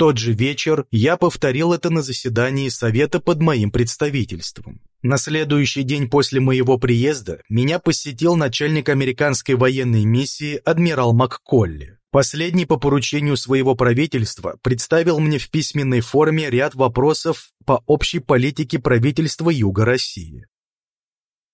тот же вечер я повторил это на заседании Совета под моим представительством. На следующий день после моего приезда меня посетил начальник американской военной миссии адмирал МакКолли. Последний по поручению своего правительства представил мне в письменной форме ряд вопросов по общей политике правительства Юга России.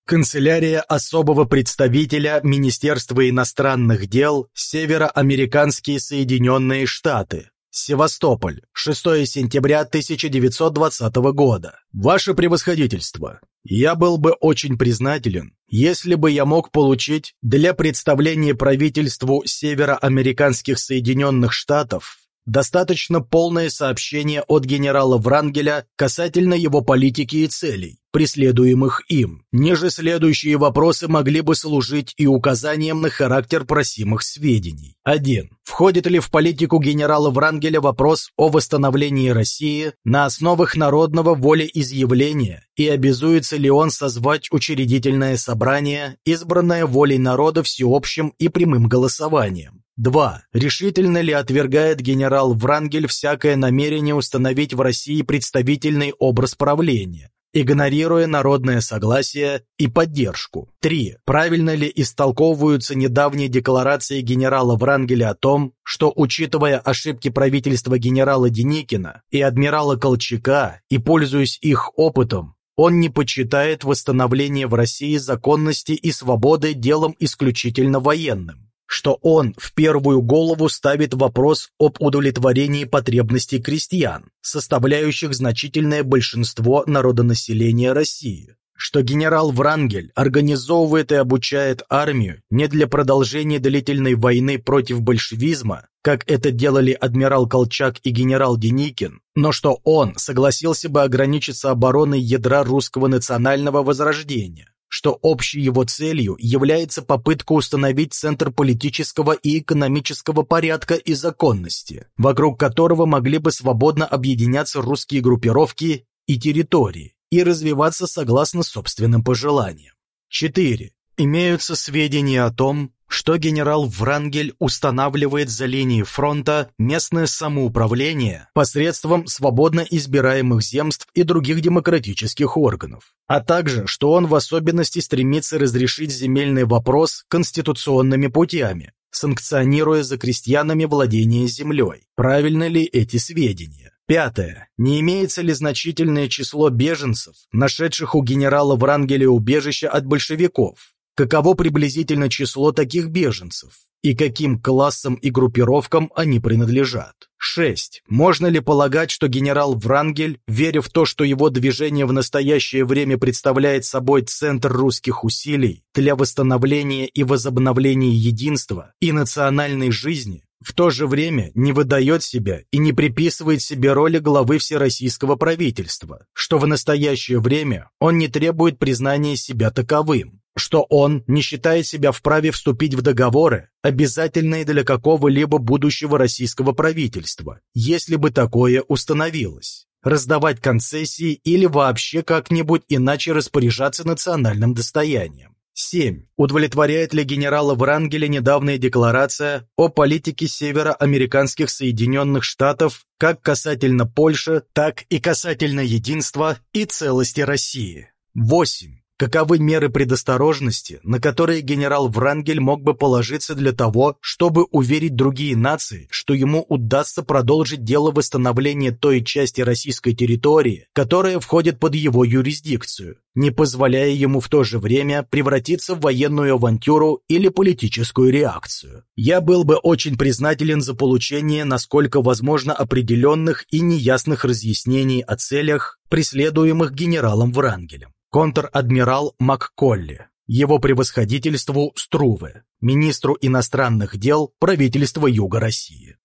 Канцелярия особого представителя Министерства иностранных дел Североамериканские Соединенные Штаты. Севастополь, 6 сентября 1920 года. Ваше превосходительство, я был бы очень признателен, если бы я мог получить для представления правительству Североамериканских Соединенных Штатов достаточно полное сообщение от генерала Врангеля касательно его политики и целей, преследуемых им. Ниже следующие вопросы могли бы служить и указанием на характер просимых сведений. 1. Входит ли в политику генерала Врангеля вопрос о восстановлении России на основах народного волеизъявления и обязуется ли он созвать учредительное собрание, избранное волей народа всеобщим и прямым голосованием? 2. Решительно ли отвергает генерал Врангель всякое намерение установить в России представительный образ правления, игнорируя народное согласие и поддержку? 3. Правильно ли истолковываются недавние декларации генерала Врангеля о том, что, учитывая ошибки правительства генерала Деникина и адмирала Колчака и пользуясь их опытом, он не почитает восстановление в России законности и свободы делом исключительно военным? Что он в первую голову ставит вопрос об удовлетворении потребностей крестьян, составляющих значительное большинство народонаселения России, что генерал Врангель организовывает и обучает армию не для продолжения длительной войны против большевизма, как это делали адмирал Колчак и генерал Деникин, но что он согласился бы ограничиться обороной ядра русского национального возрождения, что общей его целью является попытка установить центр политического и экономического порядка и законности, вокруг которого могли бы свободно объединяться русские группировки и территории и развиваться согласно собственным пожеланиям. 4. Имеются сведения о том, что генерал Врангель устанавливает за линией фронта местное самоуправление посредством свободно избираемых земств и других демократических органов, а также, что он в особенности стремится разрешить земельный вопрос конституционными путями, санкционируя за крестьянами владение землей. Правильно ли эти сведения? Пятое. Не имеется ли значительное число беженцев, нашедших у генерала Врангеля убежище от большевиков? Каково приблизительно число таких беженцев и каким классам и группировкам они принадлежат. 6. Можно ли полагать, что генерал Врангель, веря в то, что его движение в настоящее время представляет собой центр русских усилий для восстановления и возобновления единства и национальной жизни, в то же время не выдает себя и не приписывает себе роли главы всероссийского правительства, что в настоящее время он не требует признания себя таковым, что он не считает себя вправе вступить в договоры, обязательные для какого-либо будущего российского правительства, если бы такое установилось, раздавать концессии или вообще как-нибудь иначе распоряжаться национальным достоянием. 7. Удовлетворяет ли генерала Врангеля недавняя декларация о политике североамериканских Соединенных Штатов как касательно Польши, так и касательно единства и целости России? 8. Каковы меры предосторожности, на которые генерал Врангель мог бы положиться для того, чтобы уверить другие нации, что ему удастся продолжить дело восстановления той части российской территории, которая входит под его юрисдикцию, не позволяя ему в то же время превратиться в военную авантюру или политическую реакцию. Я был бы очень признателен за получение, насколько возможно, определенных и неясных разъяснений о целях, преследуемых генералом Врангелем контр-адмирал МакКолли, его превосходительству Струве, министру иностранных дел правительства Юга России.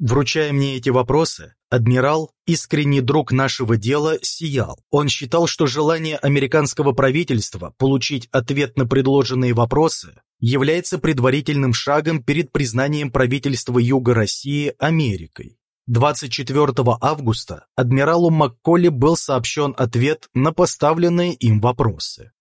Вручая мне эти вопросы, адмирал, искренний друг нашего дела, сиял. Он считал, что желание американского правительства получить ответ на предложенные вопросы является предварительным шагом перед признанием правительства Юга России Америкой. 24 августа адмиралу Макколи был сообщен ответ на поставленные им вопросы.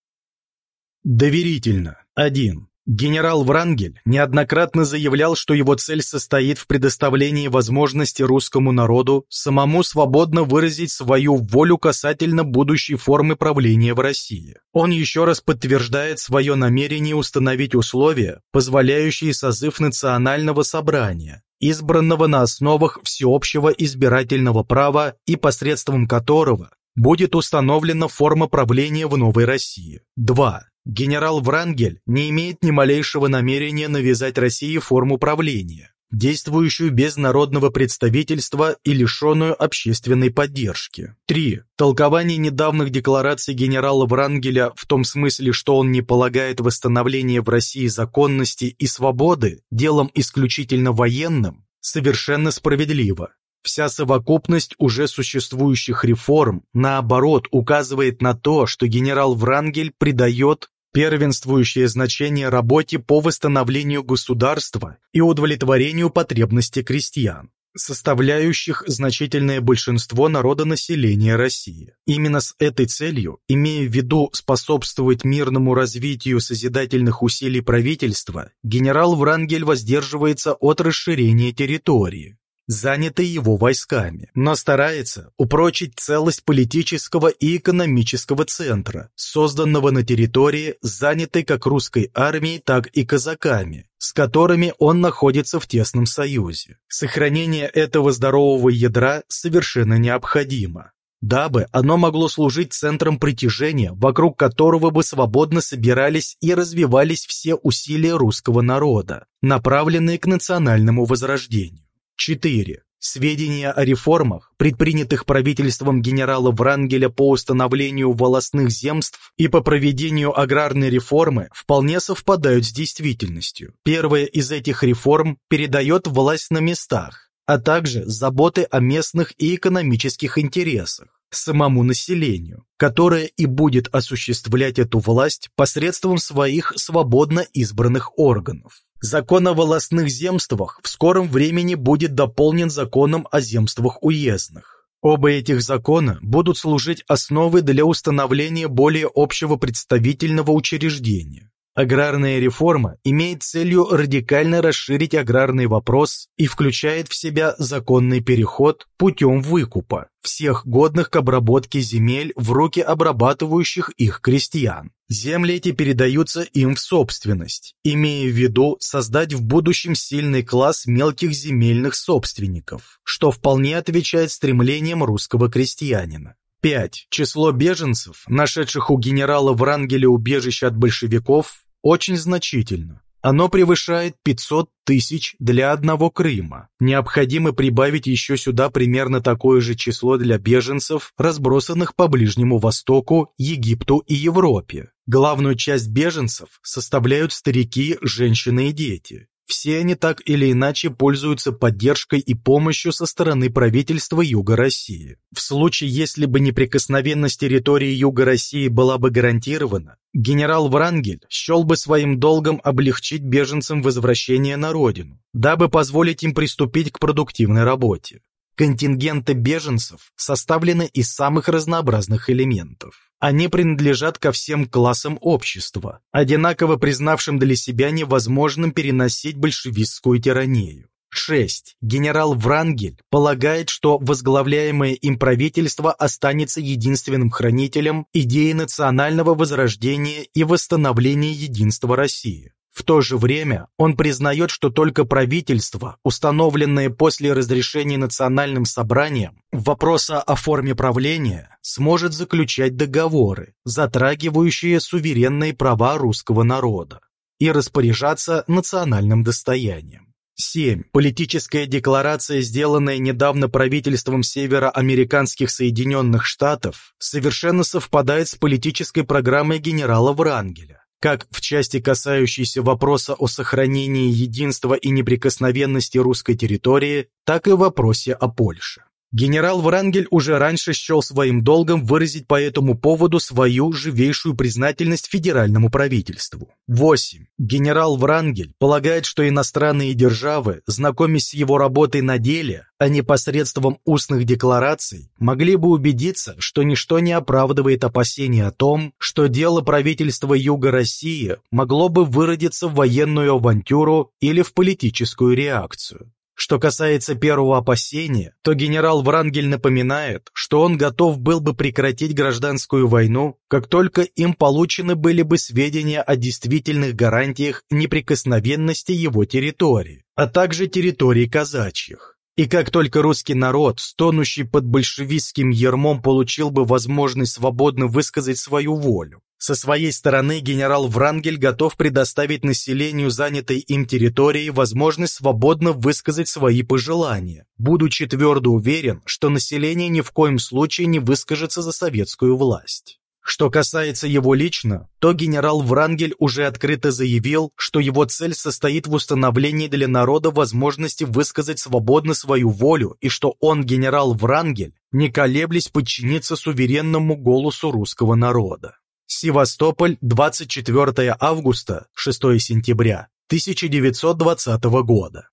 Доверительно. 1. Генерал Врангель неоднократно заявлял, что его цель состоит в предоставлении возможности русскому народу самому свободно выразить свою волю касательно будущей формы правления в России. Он еще раз подтверждает свое намерение установить условия, позволяющие созыв национального собрания, избранного на основах всеобщего избирательного права и посредством которого будет установлена форма правления в Новой России. 2. Генерал Врангель не имеет ни малейшего намерения навязать России форму правления, действующую без народного представительства и лишенную общественной поддержки. 3. Толкование недавних деклараций генерала Врангеля в том смысле, что он не полагает восстановление в России законности и свободы делом исключительно военным, совершенно справедливо. Вся совокупность уже существующих реформ, наоборот, указывает на то, что генерал Врангель придает первенствующее значение работе по восстановлению государства и удовлетворению потребностей крестьян, составляющих значительное большинство народонаселения России. Именно с этой целью, имея в виду способствовать мирному развитию созидательных усилий правительства, генерал Врангель воздерживается от расширения территории, занятой его войсками, но старается упрочить целость политического и экономического центра, созданного на территории, занятой как русской армией, так и казаками, с которыми он находится в тесном союзе. Сохранение этого здорового ядра совершенно необходимо дабы оно могло служить центром притяжения, вокруг которого бы свободно собирались и развивались все усилия русского народа, направленные к национальному возрождению. 4. Сведения о реформах, предпринятых правительством генерала Врангеля по установлению волостных земств и по проведению аграрной реформы, вполне совпадают с действительностью. Первая из этих реформ передает власть на местах, а также заботы о местных и экономических интересах самому населению, которое и будет осуществлять эту власть посредством своих свободно избранных органов. Закон о волостных земствах в скором времени будет дополнен законом о земствах уездных. Оба этих закона будут служить основой для установления более общего представительного учреждения. Аграрная реформа имеет целью радикально расширить аграрный вопрос и включает в себя законный переход путем выкупа всех годных к обработке земель в руки обрабатывающих их крестьян. Земли эти передаются им в собственность, имея в виду создать в будущем сильный класс мелких земельных собственников, что вполне отвечает стремлениям русского крестьянина. 5. Число беженцев, нашедших у генерала Врангеля убежище от большевиков, очень значительно. Оно превышает 500 тысяч для одного Крыма. Необходимо прибавить еще сюда примерно такое же число для беженцев, разбросанных по Ближнему Востоку, Египту и Европе. Главную часть беженцев составляют старики, женщины и дети. Все они так или иначе пользуются поддержкой и помощью со стороны правительства Юга России. В случае, если бы неприкосновенность территории Юга России была бы гарантирована, генерал Врангель счел бы своим долгом облегчить беженцам возвращение на родину, дабы позволить им приступить к продуктивной работе. Контингенты беженцев составлены из самых разнообразных элементов. Они принадлежат ко всем классам общества, одинаково признавшим для себя невозможным переносить большевистскую тиранию. 6. Генерал Врангель полагает, что возглавляемое им правительство останется единственным хранителем идеи национального возрождения и восстановления единства России. В то же время он признает, что только правительство, установленное после разрешения национальным собранием вопроса о форме правления, сможет заключать договоры, затрагивающие суверенные права русского народа, и распоряжаться национальным достоянием. 7. Политическая декларация, сделанная недавно правительством североамериканских Соединенных Штатов, совершенно совпадает с политической программой генерала Врангеля как в части, касающейся вопроса о сохранении единства и неприкосновенности русской территории, так и в вопросе о Польше. Генерал Врангель уже раньше счел своим долгом выразить по этому поводу свою живейшую признательность федеральному правительству. 8. Генерал Врангель полагает, что иностранные державы, знакомясь с его работой на деле, а не посредством устных деклараций, могли бы убедиться, что ничто не оправдывает опасения о том, что дело правительства Юга России могло бы выродиться в военную авантюру или в политическую реакцию. Что касается первого опасения, то генерал Врангель напоминает, что он готов был бы прекратить гражданскую войну, как только им получены были бы сведения о действительных гарантиях неприкосновенности его территории, а также территории казачьих. И как только русский народ, стонущий под большевистским ермом, получил бы возможность свободно высказать свою волю, со своей стороны генерал Врангель готов предоставить населению занятой им территории возможность свободно высказать свои пожелания, будучи твердо уверен, что население ни в коем случае не выскажется за советскую власть. Что касается его лично, то генерал Врангель уже открыто заявил, что его цель состоит в установлении для народа возможности высказать свободно свою волю и что он, генерал Врангель, не колеблясь подчиниться суверенному голосу русского народа. Севастополь, 24 августа, 6 сентября 1920 года.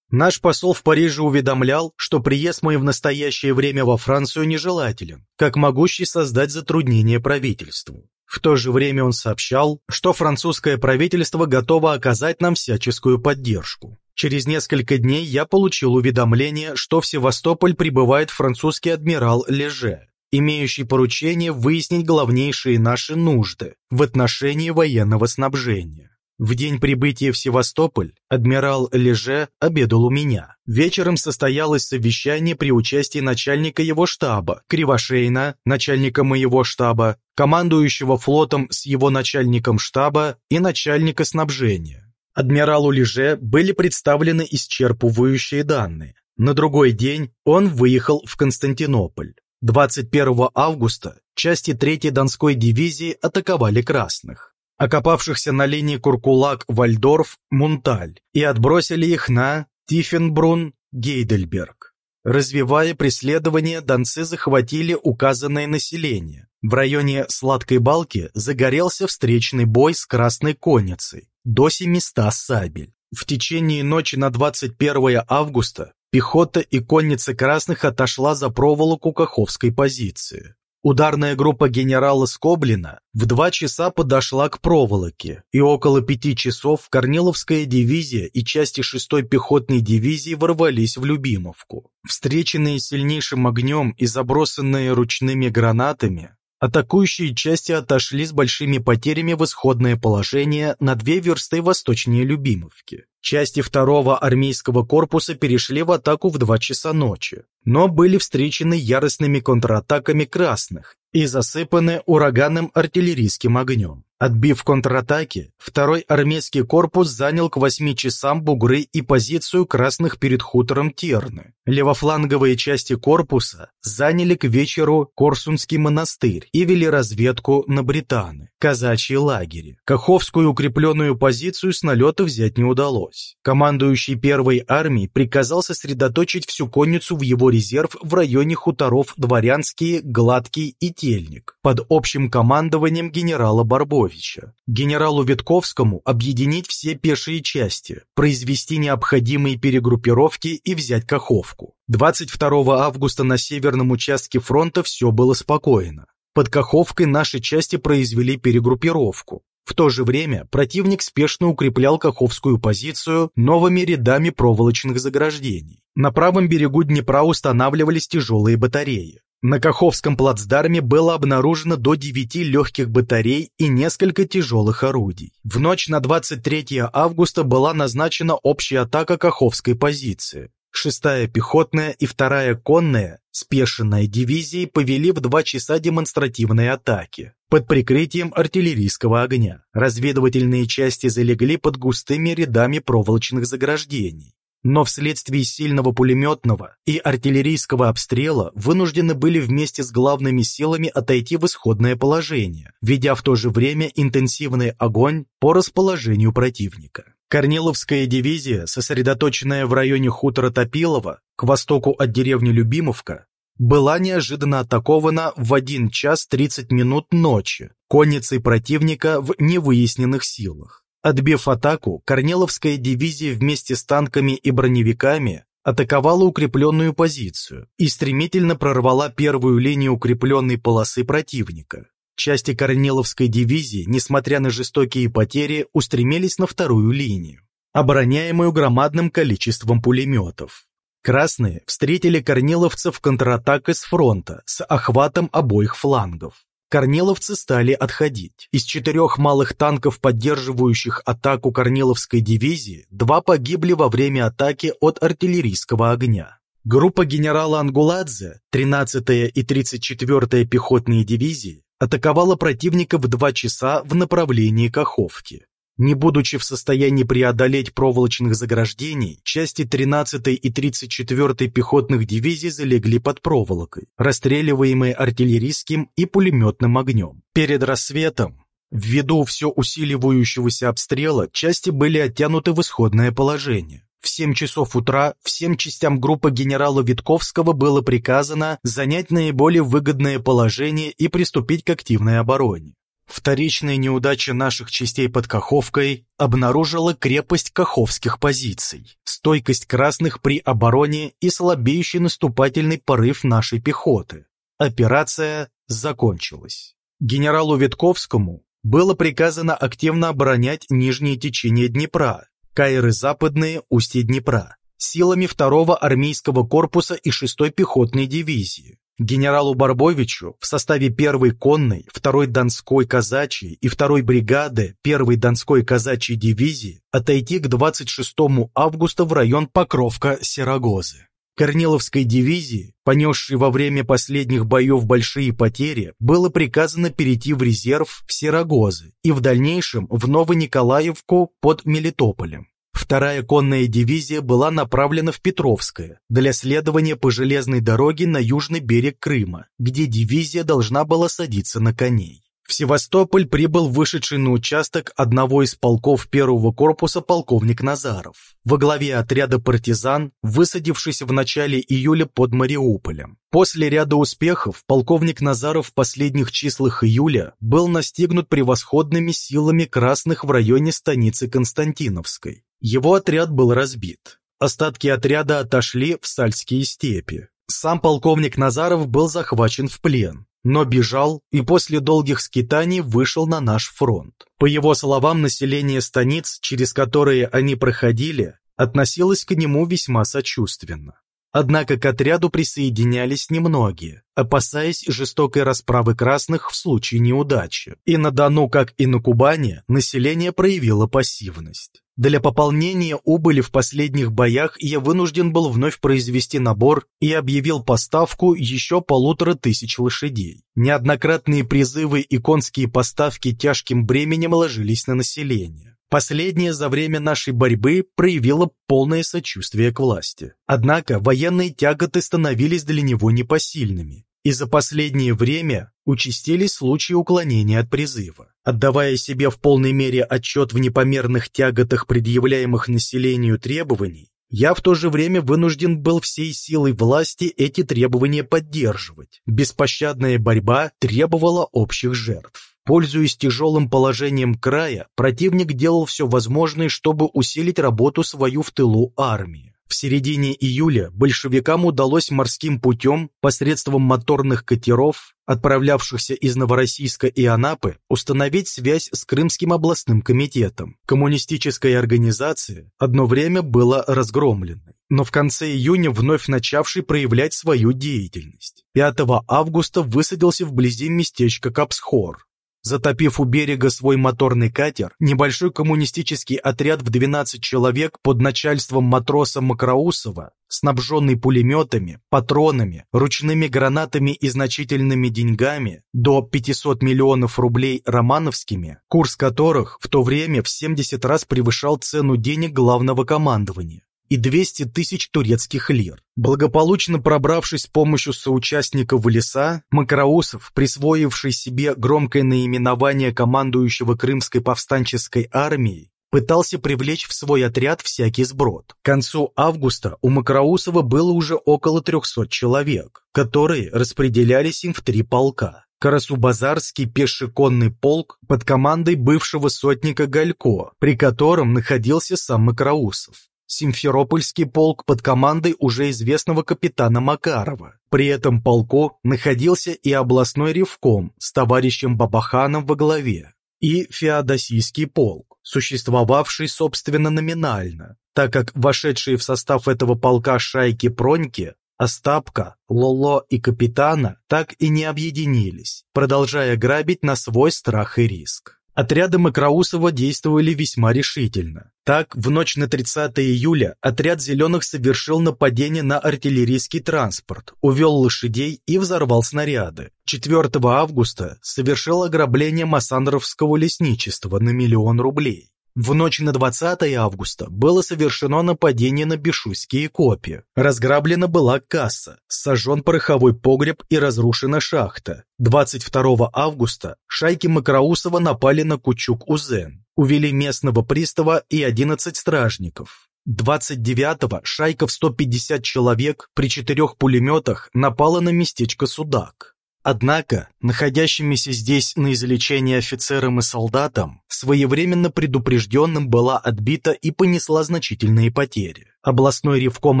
Наш посол в Париже уведомлял, что приезд мой в настоящее время во Францию нежелателен, как могущий создать затруднение правительству. В то же время он сообщал, что французское правительство готово оказать нам всяческую поддержку. Через несколько дней я получил уведомление, что в Севастополь прибывает французский адмирал Леже, имеющий поручение выяснить главнейшие наши нужды в отношении военного снабжения. В день прибытия в Севастополь адмирал Леже обедал у меня. Вечером состоялось совещание при участии начальника его штаба, Кривошейна, начальника моего штаба, командующего флотом с его начальником штаба и начальника снабжения. Адмиралу Леже были представлены исчерпывающие данные. На другой день он выехал в Константинополь. 21 августа части 3-й Донской дивизии атаковали красных окопавшихся на линии Куркулак-Вальдорф, Мунталь, и отбросили их на Тифенбрун-Гейдельберг. Развивая преследование, донцы захватили указанное население. В районе Сладкой Балки загорелся встречный бой с Красной Конницей, до 700 сабель. В течение ночи на 21 августа пехота и конница красных отошла за проволоку Каховской позиции. Ударная группа генерала Скоблина в два часа подошла к проволоке, и около пяти часов Корниловская дивизия и части 6-й пехотной дивизии ворвались в Любимовку. Встреченные сильнейшим огнем и забросанные ручными гранатами, атакующие части отошли с большими потерями в исходное положение на две версты восточнее Любимовки. Части второго армейского корпуса перешли в атаку в 2 часа ночи, но были встречены яростными контратаками красных и засыпаны ураганным артиллерийским огнем. Отбив контратаки, второй армейский корпус занял к 8 часам бугры и позицию красных перед хутором Терны. Левофланговые части корпуса заняли к вечеру Корсунский монастырь и вели разведку на Британы, казачьи лагеря. Каховскую укрепленную позицию с налета взять не удалось. Командующий первой армией приказал сосредоточить всю конницу в его резерв в районе хуторов Дворянские, Гладкий и Тельник под общим командованием генерала Барбовича. Генералу Витковскому объединить все пешие части, произвести необходимые перегруппировки и взять Каховку. 22 августа на северном участке фронта все было спокойно. Под Каховкой наши части произвели перегруппировку. В то же время противник спешно укреплял Каховскую позицию новыми рядами проволочных заграждений. На правом берегу Днепра устанавливались тяжелые батареи. На Каховском плацдарме было обнаружено до 9 легких батарей и несколько тяжелых орудий. В ночь на 23 августа была назначена общая атака Каховской позиции. Шестая пехотная и вторая конная спешенная дивизии повели в два часа демонстративные атаки под прикрытием артиллерийского огня. Разведывательные части залегли под густыми рядами проволочных заграждений. Но вследствие сильного пулеметного и артиллерийского обстрела вынуждены были вместе с главными силами отойти в исходное положение, ведя в то же время интенсивный огонь по расположению противника. Корниловская дивизия, сосредоточенная в районе хутора Топилова, к востоку от деревни Любимовка, была неожиданно атакована в 1 час 30 минут ночи конницей противника в невыясненных силах. Отбив атаку, Корниловская дивизия вместе с танками и броневиками атаковала укрепленную позицию и стремительно прорвала первую линию укрепленной полосы противника. Части Корниловской дивизии, несмотря на жестокие потери, устремились на вторую линию, обороняемую громадным количеством пулеметов. Красные встретили корниловцев контратакой с фронта с охватом обоих флангов. Корниловцы стали отходить. Из четырех малых танков, поддерживающих атаку Корниловской дивизии, два погибли во время атаки от артиллерийского огня. Группа генерала Ангуладзе, 13-я и 34-я пехотные дивизии, атаковала противника в два часа в направлении Каховки. Не будучи в состоянии преодолеть проволочных заграждений, части 13-й и 34-й пехотных дивизий залегли под проволокой, расстреливаемые артиллерийским и пулеметным огнем. Перед рассветом, ввиду все усиливающегося обстрела, части были оттянуты в исходное положение. В 7 часов утра всем частям группы генерала Витковского было приказано занять наиболее выгодное положение и приступить к активной обороне. Вторичная неудача наших частей под Каховкой обнаружила крепость каховских позиций, стойкость красных при обороне и слабеющий наступательный порыв нашей пехоты. Операция закончилась. Генералу Витковскому было приказано активно оборонять нижнее течение Днепра, Кайры западные, устье Днепра, силами 2-го армейского корпуса и 6-й пехотной дивизии, Генералу Барбовичу в составе 1-й конной, 2-й Донской казачьей и 2-й бригады 1-й Донской казачьей дивизии отойти к 26 августа в район Покровка-Серогозы. Корниловской дивизии, понесшей во время последних боев большие потери, было приказано перейти в резерв в Серогозы и в дальнейшем в Новониколаевку под Мелитополем. Вторая конная дивизия была направлена в Петровское для следования по железной дороге на южный берег Крыма, где дивизия должна была садиться на коней. В Севастополь прибыл вышедший на участок одного из полков первого корпуса полковник Назаров во главе отряда партизан, высадившись в начале июля под Мариуполем. После ряда успехов полковник Назаров в последних числах июля был настигнут превосходными силами красных в районе станицы Константиновской. Его отряд был разбит. Остатки отряда отошли в Сальские степи. Сам полковник Назаров был захвачен в плен но бежал и после долгих скитаний вышел на наш фронт. По его словам, население станиц, через которые они проходили, относилось к нему весьма сочувственно. Однако к отряду присоединялись немногие, опасаясь жестокой расправы красных в случае неудачи. И на Дону, как и на Кубани, население проявило пассивность. Для пополнения убыли в последних боях я вынужден был вновь произвести набор и объявил поставку еще полутора тысяч лошадей. Неоднократные призывы и конские поставки тяжким бременем ложились на население. Последнее за время нашей борьбы проявило полное сочувствие к власти. Однако военные тяготы становились для него непосильными, и за последнее время участились случаи уклонения от призыва. Отдавая себе в полной мере отчет в непомерных тяготах предъявляемых населению требований, я в то же время вынужден был всей силой власти эти требования поддерживать. Беспощадная борьба требовала общих жертв. Пользуясь тяжелым положением края, противник делал все возможное, чтобы усилить работу свою в тылу армии. В середине июля большевикам удалось морским путем, посредством моторных катеров, отправлявшихся из Новороссийска и Анапы, установить связь с Крымским областным комитетом. Коммунистическая организация одно время была разгромлена, но в конце июня вновь начавший проявлять свою деятельность. 5 августа высадился вблизи местечка Капсхор, Затопив у берега свой моторный катер, небольшой коммунистический отряд в 12 человек под начальством матроса Макроусова, снабженный пулеметами, патронами, ручными гранатами и значительными деньгами, до 500 миллионов рублей романовскими, курс которых в то время в 70 раз превышал цену денег главного командования, и 200 тысяч турецких лир. Благополучно пробравшись с помощью соучастников в леса, Макроусов, присвоивший себе громкое наименование командующего Крымской повстанческой армией, пытался привлечь в свой отряд всякий сброд. К концу августа у Макроусова было уже около 300 человек, которые распределялись им в три полка. Карасубазарский пешеконный полк под командой бывшего сотника Галько, при котором находился сам Макроусов. Симферопольский полк под командой уже известного капитана Макарова. При этом полку находился и областной ревком с товарищем Бабаханом во главе, и Феодосийский полк, существовавший, собственно, номинально, так как вошедшие в состав этого полка шайки Проньки Остапка, Лоло и Капитана так и не объединились, продолжая грабить на свой страх и риск. Отряды Макроусова действовали весьма решительно. Так, в ночь на 30 июля отряд «Зеленых» совершил нападение на артиллерийский транспорт, увел лошадей и взорвал снаряды. 4 августа совершил ограбление Массандровского лесничества на миллион рублей. В ночь на 20 августа было совершено нападение на Бешуйские копии. Разграблена была касса, сожжен пороховой погреб и разрушена шахта. 22 августа шайки Макроусова напали на Кучук-Узен, увели местного пристава и 11 стражников. 29-го шайка в 150 человек при четырех пулеметах напала на местечко Судак. Однако, находящимися здесь на излечении офицерам и солдатам, своевременно предупрежденным была отбита и понесла значительные потери. Областной ревком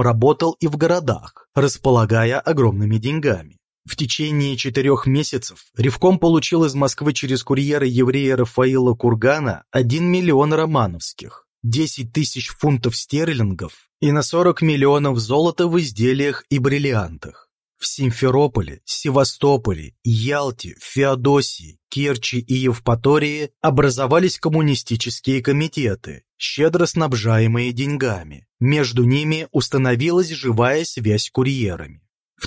работал и в городах, располагая огромными деньгами. В течение четырех месяцев Ревком получил из Москвы через курьера еврея Рафаила Кургана 1 миллион романовских, 10 тысяч фунтов стерлингов и на 40 миллионов золота в изделиях и бриллиантах. В Симферополе, Севастополе, Ялте, Феодосии, Керчи и Евпатории образовались коммунистические комитеты, щедро снабжаемые деньгами. Между ними установилась живая связь курьерами.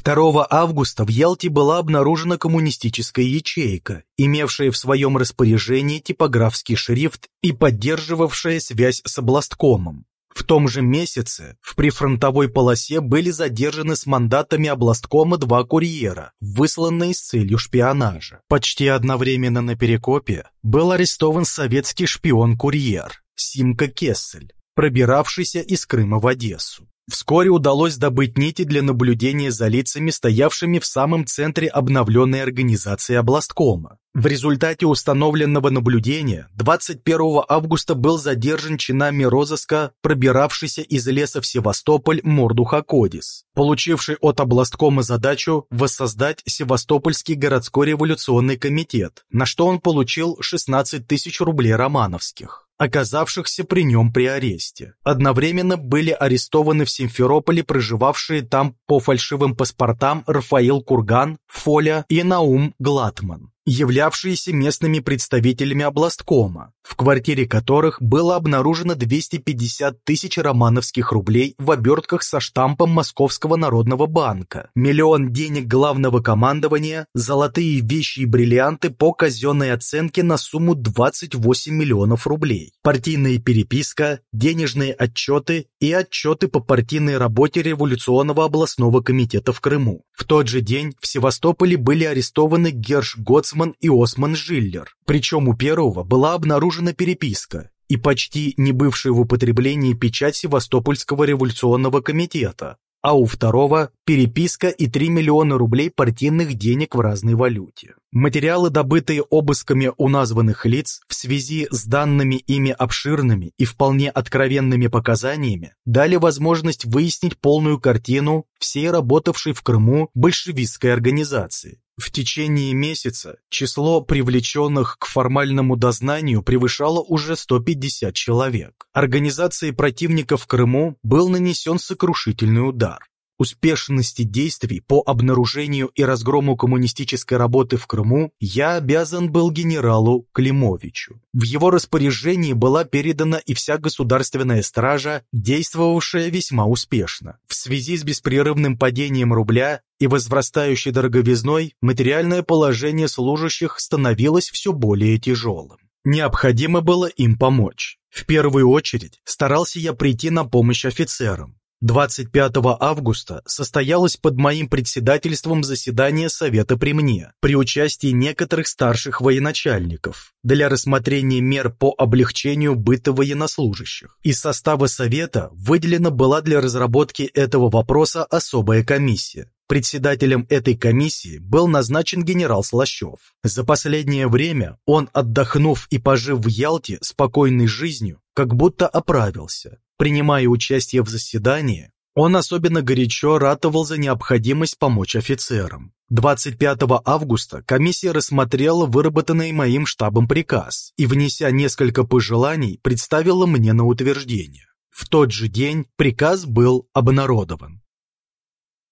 2 августа в Ялте была обнаружена коммунистическая ячейка, имевшая в своем распоряжении типографский шрифт и поддерживавшая связь с областкомом. В том же месяце в прифронтовой полосе были задержаны с мандатами областкома два курьера, высланные с целью шпионажа. Почти одновременно на Перекопе был арестован советский шпион-курьер Симка Кессель, пробиравшийся из Крыма в Одессу. Вскоре удалось добыть нити для наблюдения за лицами, стоявшими в самом центре обновленной организации областкома. В результате установленного наблюдения 21 августа был задержан чинами розыска, пробиравшийся из леса в Севастополь Мордуха Кодис, получивший от областкома задачу воссоздать Севастопольский городской революционный комитет, на что он получил 16 тысяч рублей романовских оказавшихся при нем при аресте. Одновременно были арестованы в Симферополе проживавшие там по фальшивым паспортам Рафаил Курган, Фоля и Наум Глатман являвшиеся местными представителями областкома, в квартире которых было обнаружено 250 тысяч романовских рублей в обертках со штампом Московского народного банка, миллион денег главного командования, золотые вещи и бриллианты по казенной оценке на сумму 28 миллионов рублей, партийная переписка, денежные отчеты и отчеты по партийной работе Революционного областного комитета в Крыму. В тот же день в Севастополе были арестованы Герш Гоцман Гроссман и Осман Жиллер. Причем у первого была обнаружена переписка и почти не бывшая в употреблении печать Севастопольского революционного комитета, а у второго – переписка и 3 миллиона рублей партийных денег в разной валюте. Материалы, добытые обысками у названных лиц в связи с данными ими обширными и вполне откровенными показаниями, дали возможность выяснить полную картину всей работавшей в Крыму большевистской организации. В течение месяца число привлеченных к формальному дознанию превышало уже 150 человек. Организации противника в Крыму был нанесен сокрушительный удар. Успешности действий по обнаружению и разгрому коммунистической работы в Крыму я обязан был генералу Климовичу. В его распоряжении была передана и вся государственная стража, действовавшая весьма успешно. В связи с беспрерывным падением рубля и возрастающей дороговизной материальное положение служащих становилось все более тяжелым. Необходимо было им помочь. В первую очередь старался я прийти на помощь офицерам. 25 августа состоялось под моим председательством заседание Совета при мне, при участии некоторых старших военачальников, для рассмотрения мер по облегчению быта военнослужащих. Из состава Совета выделена была для разработки этого вопроса особая комиссия. Председателем этой комиссии был назначен генерал Слащев. За последнее время он, отдохнув и пожив в Ялте спокойной жизнью, как будто оправился. Принимая участие в заседании, он особенно горячо ратовал за необходимость помочь офицерам. 25 августа комиссия рассмотрела выработанный моим штабом приказ и, внеся несколько пожеланий, представила мне на утверждение. В тот же день приказ был обнародован.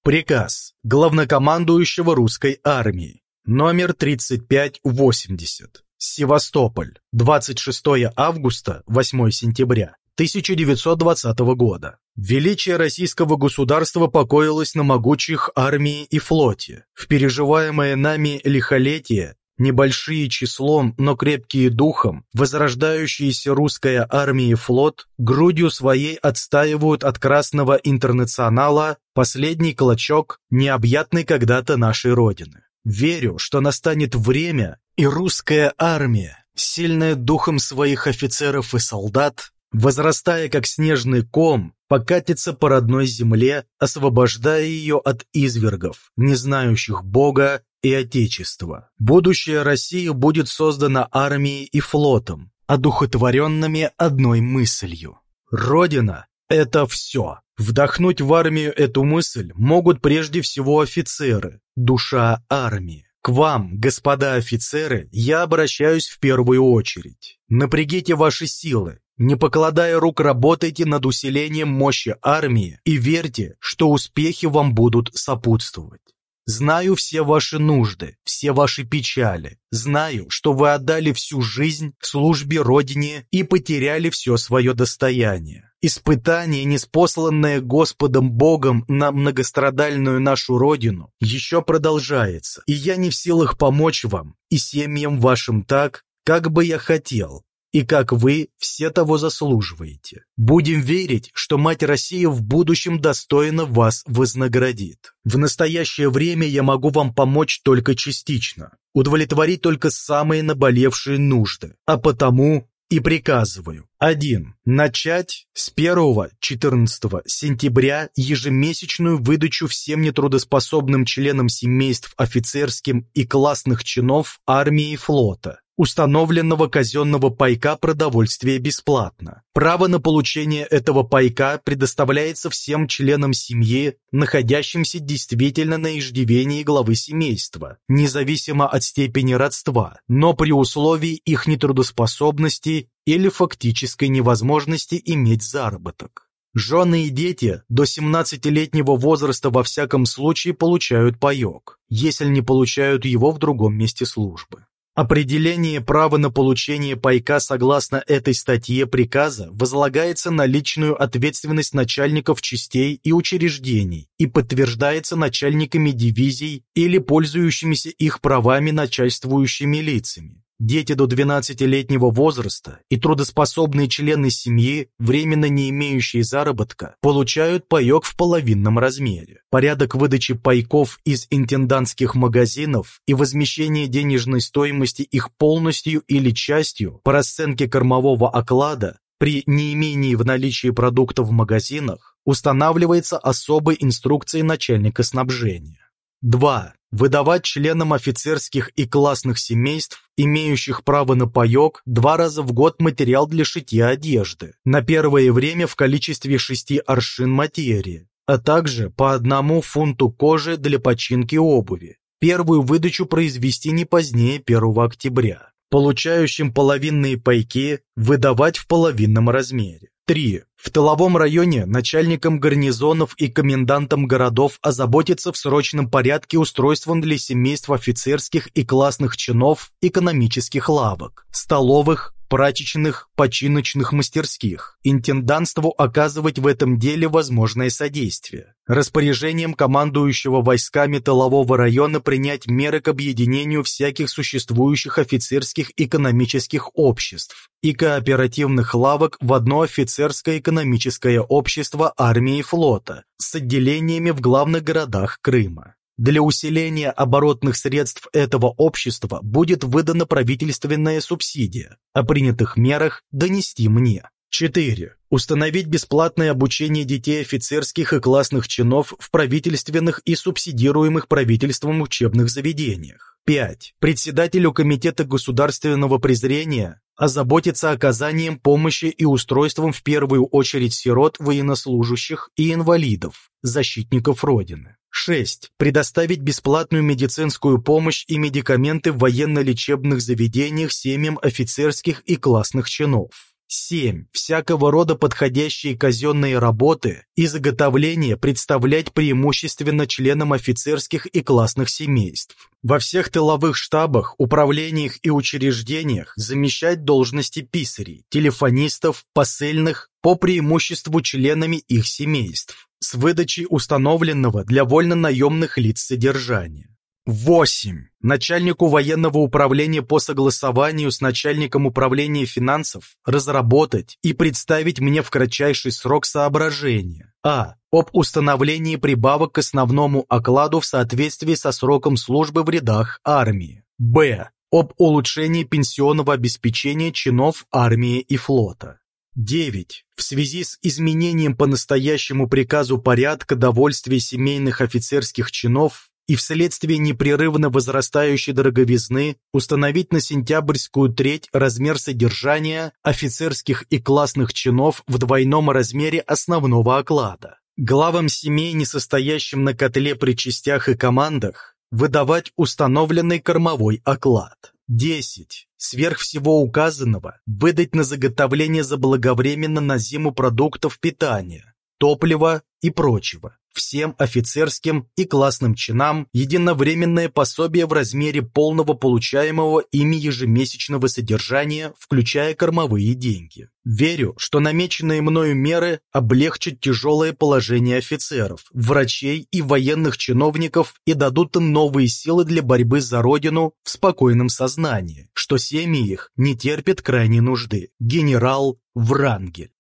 Приказ главнокомандующего русской армии номер 3580. Севастополь. 26 августа, 8 сентября 1920 года. Величие российского государства покоилось на могучих армии и флоте. В переживаемое нами лихолетие Небольшие числом, но крепкие духом, возрождающиеся русская армия и флот грудью своей отстаивают от Красного Интернационала последний клочок необъятной когда-то нашей Родины. Верю, что настанет время, и русская армия, сильная духом своих офицеров и солдат, возрастая как снежный ком, покатится по родной земле, освобождая ее от извергов, не знающих Бога и Отечества. Будущее России будет создано армией и флотом, одухотворенными одной мыслью. Родина – это все. Вдохнуть в армию эту мысль могут прежде всего офицеры, душа армии. К вам, господа офицеры, я обращаюсь в первую очередь. Напрягите ваши силы, не покладая рук, работайте над усилением мощи армии и верьте, что успехи вам будут сопутствовать. Знаю все ваши нужды, все ваши печали. Знаю, что вы отдали всю жизнь службе Родине и потеряли все свое достояние. Испытание, неспосланное Господом Богом на многострадальную нашу Родину, еще продолжается, и я не в силах помочь вам и семьям вашим так, как бы я хотел, и как вы все того заслуживаете. Будем верить, что Мать Россия в будущем достойно вас вознаградит. В настоящее время я могу вам помочь только частично, удовлетворить только самые наболевшие нужды, а потому и приказываю. 1. Начать с 1-14 сентября ежемесячную выдачу всем нетрудоспособным членам семейств офицерским и классных чинов армии и флота установленного казенного пайка продовольствия бесплатно. Право на получение этого пайка предоставляется всем членам семьи, находящимся действительно на иждивении главы семейства, независимо от степени родства, но при условии их нетрудоспособности или фактической невозможности иметь заработок. Жены и дети до 17-летнего возраста во всяком случае получают паек, если не получают его в другом месте службы. Определение права на получение пайка согласно этой статье приказа возлагается на личную ответственность начальников частей и учреждений и подтверждается начальниками дивизий или пользующимися их правами начальствующими лицами. Дети до 12-летнего возраста и трудоспособные члены семьи, временно не имеющие заработка, получают паек в половинном размере. Порядок выдачи пайков из интендантских магазинов и возмещение денежной стоимости их полностью или частью по расценке кормового оклада при неимении в наличии продуктов в магазинах устанавливается особой инструкцией начальника снабжения. 2 выдавать членам офицерских и классных семейств, имеющих право на паек, два раза в год материал для шитья одежды, на первое время в количестве шести аршин материи, а также по одному фунту кожи для починки обуви. Первую выдачу произвести не позднее 1 октября. Получающим половинные пайки выдавать в половинном размере. 3. В тыловом районе начальникам гарнизонов и комендантам городов озаботиться в срочном порядке устройством для семейств офицерских и классных чинов экономических лавок, столовых, прачечных, починочных мастерских, интендантству оказывать в этом деле возможное содействие, распоряжением командующего войсками тылового района принять меры к объединению всяких существующих офицерских экономических обществ и кооперативных лавок в одно офицерское экономическое общество армии и флота с отделениями в главных городах Крыма. Для усиления оборотных средств этого общества будет выдана правительственная субсидия. О принятых мерах донести мне. 4. Установить бесплатное обучение детей офицерских и классных чинов в правительственных и субсидируемых правительством учебных заведениях. 5. Председателю Комитета государственного презрения озаботиться оказанием помощи и устройством в первую очередь сирот, военнослужащих и инвалидов, защитников Родины. 6. Предоставить бесплатную медицинскую помощь и медикаменты в военно-лечебных заведениях семьям офицерских и классных чинов. 7. Всякого рода подходящие казенные работы и заготовления представлять преимущественно членам офицерских и классных семейств. Во всех тыловых штабах, управлениях и учреждениях замещать должности писарей, телефонистов, посыльных по преимуществу членами их семейств с выдачей установленного для вольно-наемных лиц содержания. 8. Начальнику военного управления по согласованию с начальником управления финансов разработать и представить мне в кратчайший срок соображения. А. Об установлении прибавок к основному окладу в соответствии со сроком службы в рядах армии. Б. Об улучшении пенсионного обеспечения чинов армии и флота. 9. В связи с изменением по настоящему приказу порядка довольствия семейных офицерских чинов и вследствие непрерывно возрастающей дороговизны установить на сентябрьскую треть размер содержания офицерских и классных чинов в двойном размере основного оклада. Главам семей, не состоящим на котле при частях и командах, выдавать установленный кормовой оклад. 10. Сверх всего указанного, выдать на заготовление заблаговременно на зиму продуктов питания, топлива и прочего, всем офицерским и классным чинам единовременное пособие в размере полного получаемого ими ежемесячного содержания, включая кормовые деньги. Верю, что намеченные мною меры облегчат тяжелое положение офицеров, врачей и военных чиновников и дадут им новые силы для борьбы за Родину в спокойном сознании, что семьи их не терпят крайней нужды. Генерал Врангель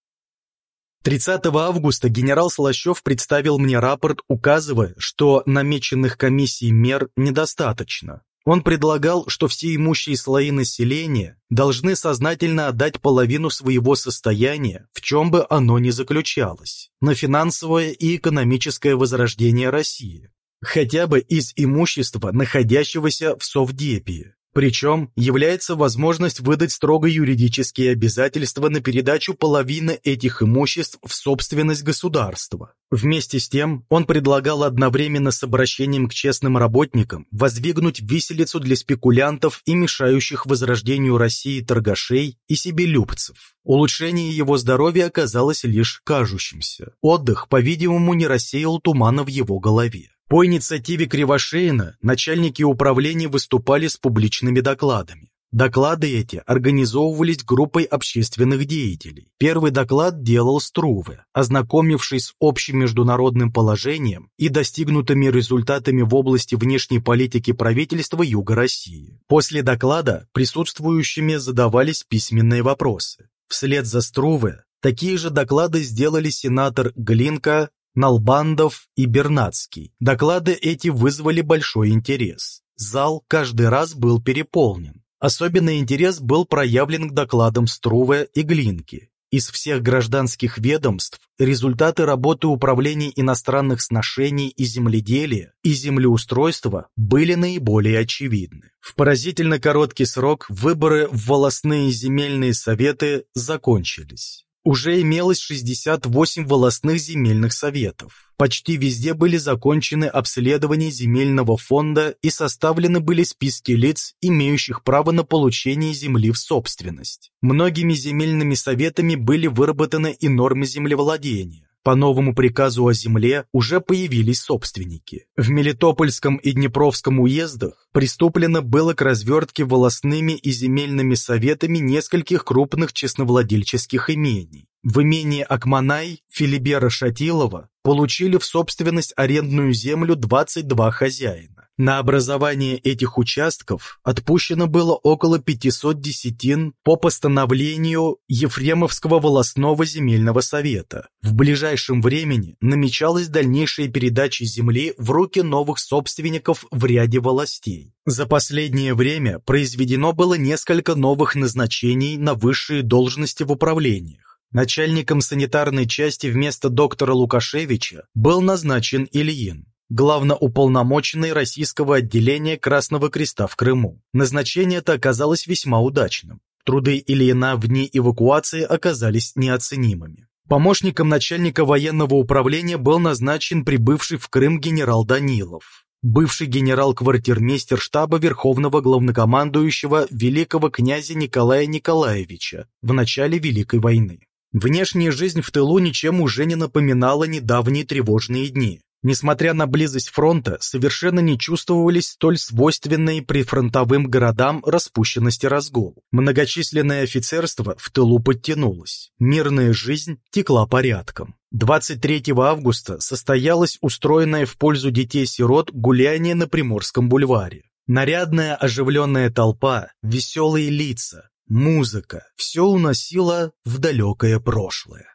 30 августа генерал Слащев представил мне рапорт, указывая, что намеченных комиссий мер недостаточно. Он предлагал, что все имущие слои населения должны сознательно отдать половину своего состояния, в чем бы оно ни заключалось, на финансовое и экономическое возрождение России, хотя бы из имущества, находящегося в Совдепе. Причем является возможность выдать строго юридические обязательства на передачу половины этих имуществ в собственность государства. Вместе с тем он предлагал одновременно с обращением к честным работникам воздвигнуть виселицу для спекулянтов и мешающих возрождению России торгашей и себелюбцев. Улучшение его здоровья оказалось лишь кажущимся. Отдых, по-видимому, не рассеял тумана в его голове. По инициативе Кривошеина начальники управления выступали с публичными докладами. Доклады эти организовывались группой общественных деятелей. Первый доклад делал Струве, ознакомившись с общим международным положением и достигнутыми результатами в области внешней политики правительства Юга России. После доклада присутствующими задавались письменные вопросы. Вслед за Струве такие же доклады сделали сенатор Глинка, Налбандов и Бернацкий. Доклады эти вызвали большой интерес. Зал каждый раз был переполнен. Особенный интерес был проявлен к докладам Струве и Глинки. Из всех гражданских ведомств результаты работы Управления иностранных сношений и земледелия и землеустройства были наиболее очевидны. В поразительно короткий срок выборы в волостные земельные советы закончились уже имелось 68 волостных земельных советов. Почти везде были закончены обследования земельного фонда и составлены были списки лиц, имеющих право на получение земли в собственность. Многими земельными советами были выработаны и нормы землевладения. По новому приказу о земле уже появились собственники. В Мелитопольском и Днепровском уездах приступлено было к развертке волосными и земельными советами нескольких крупных честновладельческих имений. В имении Акманай Филибера Шатилова получили в собственность арендную землю 22 хозяина. На образование этих участков отпущено было около 500 десятин по постановлению Ефремовского волостного земельного совета. В ближайшем времени намечалась дальнейшая передача земли в руки новых собственников в ряде властей. За последнее время произведено было несколько новых назначений на высшие должности в управлениях. Начальником санитарной части вместо доктора Лукашевича был назначен Ильин главноуполномоченный российского отделения Красного Креста в Крыму. Назначение это оказалось весьма удачным. Труды Ильина в дни эвакуации оказались неоценимыми. Помощником начальника военного управления был назначен прибывший в Крым генерал Данилов, бывший генерал-квартирмейстер штаба Верховного главнокомандующего великого князя Николая Николаевича в начале Великой войны. Внешняя жизнь в тылу ничем уже не напоминала недавние тревожные дни. Несмотря на близость фронта, совершенно не чувствовались столь свойственные прифронтовым городам распущенность и разгул. Многочисленное офицерство в тылу подтянулось. Мирная жизнь текла порядком. 23 августа состоялось устроенное в пользу детей-сирот гуляние на Приморском бульваре. Нарядная оживленная толпа, веселые лица, музыка – все уносило в далекое прошлое.